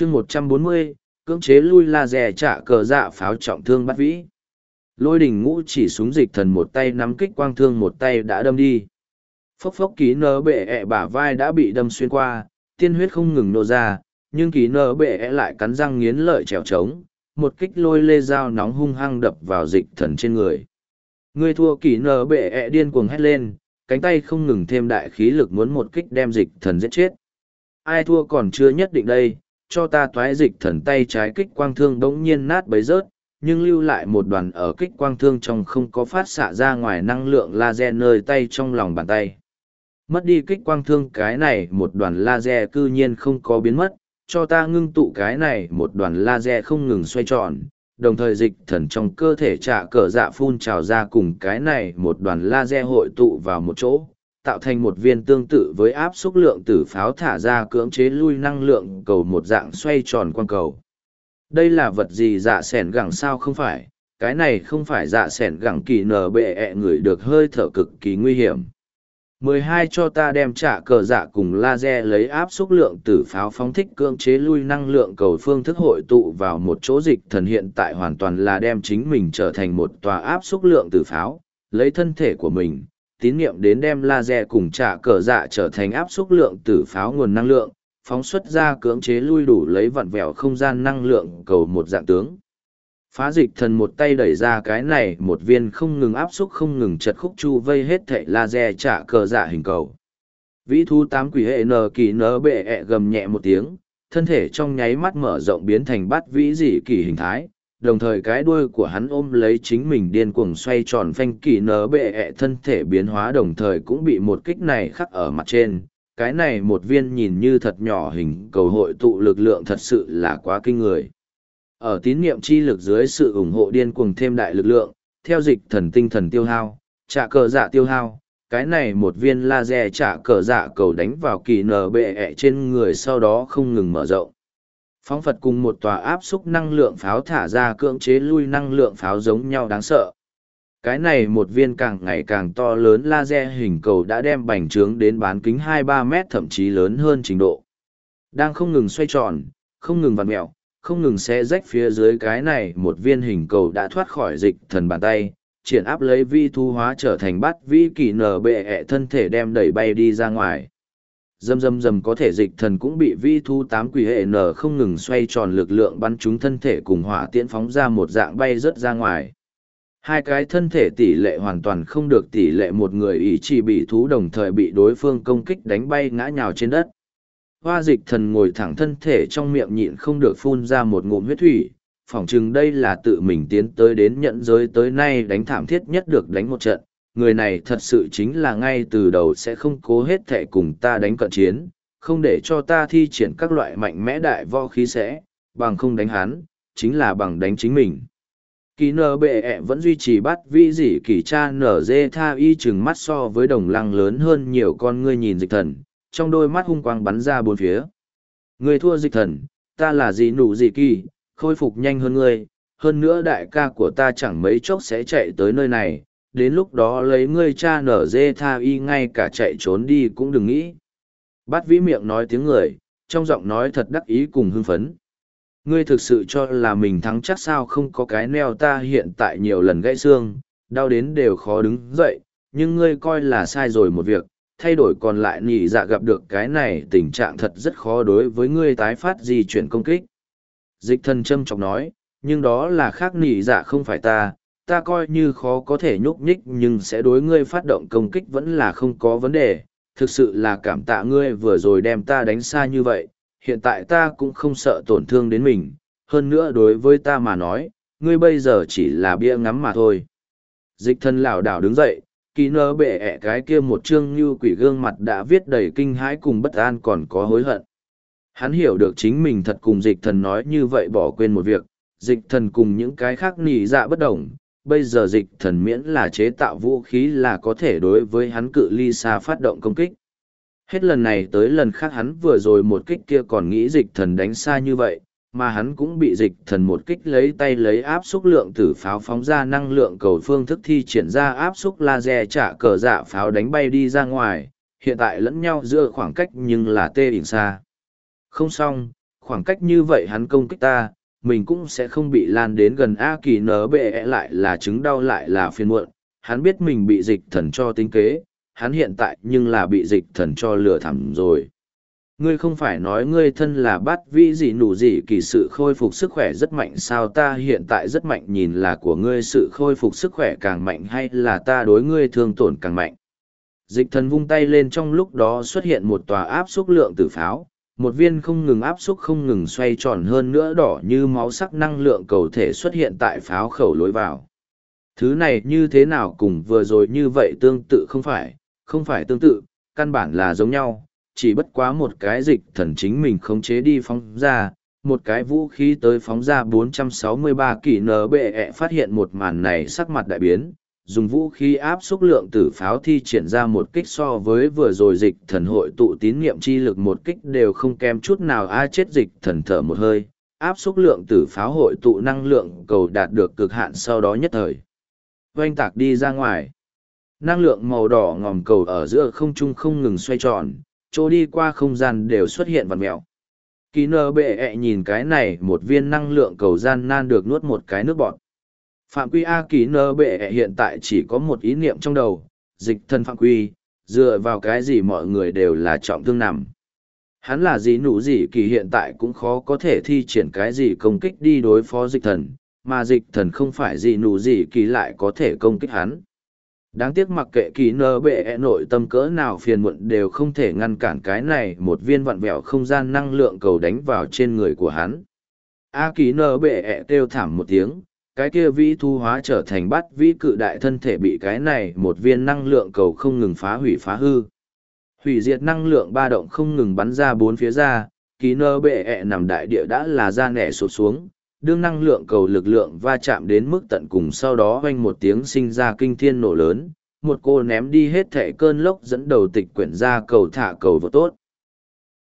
chương một trăm bốn mươi, cưỡng chế lui laser trả cờ dạ pháo trọng thương bắt vĩ. Lôi đình ngũ chỉ súng dịch thần một tay nắm kích quang thương một tay đã đâm đi. Phốc phốc ký nơ bệ ẹ bả vai đã bị đâm xuyên qua, tiên huyết không ngừng nô ra, nhưng ký nơ bệ ẹ lại cắn răng nghiến lợi trèo trống, một kích lôi lê dao nóng hung hăng đập vào dịch thần trên người. Người thua ký nơ bệ ẹ điên cuồng hét lên, cánh tay không ngừng thêm đại khí lực muốn một kích đem dịch thần giết chết. Ai thua còn chưa nhất định đây cho ta toái dịch thần tay trái kích quang thương bỗng nhiên nát bấy rớt, nhưng lưu lại một đoàn ở kích quang thương trong không có phát xạ ra ngoài năng lượng laser nơi tay trong lòng bàn tay. Mất đi kích quang thương, cái này một đoàn laser cư nhiên không có biến mất, cho ta ngưng tụ cái này một đoàn laser không ngừng xoay tròn, đồng thời dịch thần trong cơ thể trả cờ dạ phun trào ra cùng cái này một đoàn laser hội tụ vào một chỗ tạo thành một viên tương tự với áp xúc lượng tử pháo thả ra cưỡng chế lui năng lượng cầu một dạng xoay tròn quang cầu. Đây là vật gì dạ sẻn gẳng sao không phải? Cái này không phải dạ sẻn gẳng kỳ nở bệ ẹ người được hơi thở cực kỳ nguy hiểm. mười hai cho ta đem trả cờ dạ cùng laser lấy áp xúc lượng tử pháo phóng thích cưỡng chế lui năng lượng cầu phương thức hội tụ vào một chỗ dịch thần hiện tại hoàn toàn là đem chính mình trở thành một tòa áp xúc lượng tử pháo, lấy thân thể của mình tín niệm đến đem laser cùng trả cờ dạ trở thành áp xúc lượng tử pháo nguồn năng lượng, phóng xuất ra cưỡng chế lui đủ lấy vặn vẹo không gian năng lượng cầu một dạng tướng. Phá dịch thần một tay đẩy ra cái này, một viên không ngừng áp xúc không ngừng chật khúc chu vây hết thệ laser trả cờ dạ hình cầu. Vĩ thu tám quỷ hệ nờ kỳ nờ bệ ẹ gầm nhẹ một tiếng, thân thể trong nháy mắt mở rộng biến thành bát vĩ dị kỳ hình thái đồng thời cái đuôi của hắn ôm lấy chính mình điên cuồng xoay tròn phanh kỳ nở bệ ẹ thân thể biến hóa đồng thời cũng bị một kích này khắc ở mặt trên cái này một viên nhìn như thật nhỏ hình cầu hội tụ lực lượng thật sự là quá kinh người ở tín niệm chi lực dưới sự ủng hộ điên cuồng thêm đại lực lượng, theo dịch thần tinh thần tiêu hao, trả cờ dạ tiêu hao, cái này một viên laser trả cờ dạ cầu đánh vào kỳ nở bệ ẹ trên người sau đó không ngừng mở rộng. Phóng Phật cùng một tòa áp xúc năng lượng pháo thả ra cưỡng chế lui năng lượng pháo giống nhau đáng sợ. Cái này một viên càng ngày càng to lớn laser hình cầu đã đem bành trướng đến bán kính 2-3 mét thậm chí lớn hơn trình độ. Đang không ngừng xoay tròn, không ngừng vặn mẹo, không ngừng xé rách phía dưới cái này một viên hình cầu đã thoát khỏi dịch thần bàn tay, triển áp lấy vi thu hóa trở thành bắt vi kỳ nở bệ ẹ thân thể đem đẩy bay đi ra ngoài. Dầm dầm dầm có thể dịch thần cũng bị vi thu tám quỷ hệ nở không ngừng xoay tròn lực lượng bắn chúng thân thể cùng hỏa tiễn phóng ra một dạng bay rớt ra ngoài. Hai cái thân thể tỷ lệ hoàn toàn không được tỷ lệ một người ý chỉ bị thú đồng thời bị đối phương công kích đánh bay ngã nhào trên đất hoa dịch thần ngồi thẳng thân thể trong miệng nhịn không được phun ra một ngụm huyết thủy, phỏng chừng đây là tự mình tiến tới đến nhận giới tới nay đánh thảm thiết nhất được đánh một trận người này thật sự chính là ngay từ đầu sẽ không cố hết thệ cùng ta đánh cận chiến không để cho ta thi triển các loại mạnh mẽ đại võ khí sẽ bằng không đánh hắn chính là bằng đánh chính mình kỳ nờ bệ ẹ vẫn duy trì bắt vi dị kỳ cha nở dê tha y chừng mắt so với đồng lăng lớn hơn nhiều con ngươi nhìn dịch thần trong đôi mắt hung quang bắn ra bốn phía. Người thua dịch thần, ta là gì nụ gì kỳ, khôi phục nhanh hơn ngươi, hơn nữa đại ca của ta chẳng mấy chốc sẽ chạy tới nơi này, đến lúc đó lấy ngươi cha nở dê tha y ngay cả chạy trốn đi cũng đừng nghĩ. Bát vĩ miệng nói tiếng người, trong giọng nói thật đắc ý cùng hưng phấn. Ngươi thực sự cho là mình thắng chắc sao không có cái neo ta hiện tại nhiều lần gãy xương, đau đến đều khó đứng dậy, nhưng ngươi coi là sai rồi một việc, thay đổi còn lại nhị dạ gặp được cái này tình trạng thật rất khó đối với ngươi tái phát di chuyển công kích. Dịch thần châm chọc nói, nhưng đó là khác nhị dạ không phải ta, ta coi như khó có thể nhúc nhích nhưng sẽ đối ngươi phát động công kích vẫn là không có vấn đề. Thực sự là cảm tạ ngươi vừa rồi đem ta đánh xa như vậy, hiện tại ta cũng không sợ tổn thương đến mình, hơn nữa đối với ta mà nói, ngươi bây giờ chỉ là bia ngắm mà thôi. Dịch thân lảo đảo đứng dậy, kỳ nơ bệ ẹ cái kia một chương như quỷ gương mặt đã viết đầy kinh hãi cùng bất an còn có hối hận. Hắn hiểu được chính mình thật cùng dịch thần nói như vậy bỏ quên một việc, dịch thần cùng những cái khác nỉ dạ bất đồng, bây giờ dịch thần miễn là chế tạo vũ khí là có thể đối với hắn cự ly xa phát động công kích. Hết lần này tới lần khác hắn vừa rồi một kích kia còn nghĩ dịch thần đánh xa như vậy, mà hắn cũng bị dịch thần một kích lấy tay lấy áp xúc lượng tử pháo phóng ra năng lượng cầu phương thức thi triển ra áp xúc laser trả cờ dạ pháo đánh bay đi ra ngoài, hiện tại lẫn nhau giữa khoảng cách nhưng là tê ỉn xa. Không xong, khoảng cách như vậy hắn công kích ta, mình cũng sẽ không bị lan đến gần A kỳ nở bệ lại là chứng đau lại là phiền muộn, hắn biết mình bị dịch thần cho tính kế, hắn hiện tại nhưng là bị dịch thần cho lừa thẳm rồi. Ngươi không phải nói ngươi thân là bát vĩ gì nụ gì kỳ sự khôi phục sức khỏe rất mạnh sao ta hiện tại rất mạnh nhìn là của ngươi sự khôi phục sức khỏe càng mạnh hay là ta đối ngươi thương tổn càng mạnh. Dịch thần vung tay lên trong lúc đó xuất hiện một tòa áp xúc lượng tử pháo, một viên không ngừng áp xúc không ngừng xoay tròn hơn nữa đỏ như máu sắc năng lượng cầu thể xuất hiện tại pháo khẩu lối vào. Thứ này như thế nào cùng vừa rồi như vậy tương tự không phải, không phải tương tự, căn bản là giống nhau, chỉ bất quá một cái dịch thần chính mình khống chế đi phóng ra, một cái vũ khí tới phóng ra 463 kỳ nở bệ ẹ phát hiện một màn này sắc mặt đại biến, dùng vũ khí áp xúc lượng tử pháo thi triển ra một kích so với vừa rồi dịch thần hội tụ tín niệm chi lực một kích đều không kém chút nào a chết dịch thần thở một hơi, áp xúc lượng tử pháo hội tụ năng lượng cầu đạt được cực hạn sau đó nhất thời. Oanh tạc đi ra ngoài. Năng lượng màu đỏ ngòm cầu ở giữa không trung không ngừng xoay tròn, chỗ đi qua không gian đều xuất hiện vằn mèo. Kỳ nơ bệ ẹ nhìn cái này một viên năng lượng cầu gian nan được nuốt một cái nước bọt. Phạm quy A kỳ nơ bệ hiện tại chỉ có một ý niệm trong đầu, dịch thân phạm quy, dựa vào cái gì mọi người đều là trọng thương nằm. Hắn là gì nụ gì kỳ hiện tại cũng khó có thể thi triển cái gì công kích đi đối phó dịch thần, mà dịch thần không phải gì nụ gì kỳ lại có thể công kích hắn. Đáng tiếc mặc kệ kỳ nơ bệ nội tâm cỡ nào phiền muộn đều không thể ngăn cản cái này một viên vặn vẹo không gian năng lượng cầu đánh vào trên người của hắn. A kỳ nơ bệ e kêu thảm một tiếng, cái kia vĩ thu hóa trở thành bát vĩ cự đại thân thể bị cái này một viên năng lượng cầu không ngừng phá hủy phá hư. Hủy diệt năng lượng ba động không ngừng bắn ra bốn phía ra, ký nơ bệ ẹ nằm đại địa đã là ra nẻ sụt xuống, đương năng lượng cầu lực lượng va chạm đến mức tận cùng sau đó hoanh một tiếng sinh ra kinh thiên nổ lớn, một cô ném đi hết thẻ cơn lốc dẫn đầu tịch quyển ra cầu thả cầu vô tốt.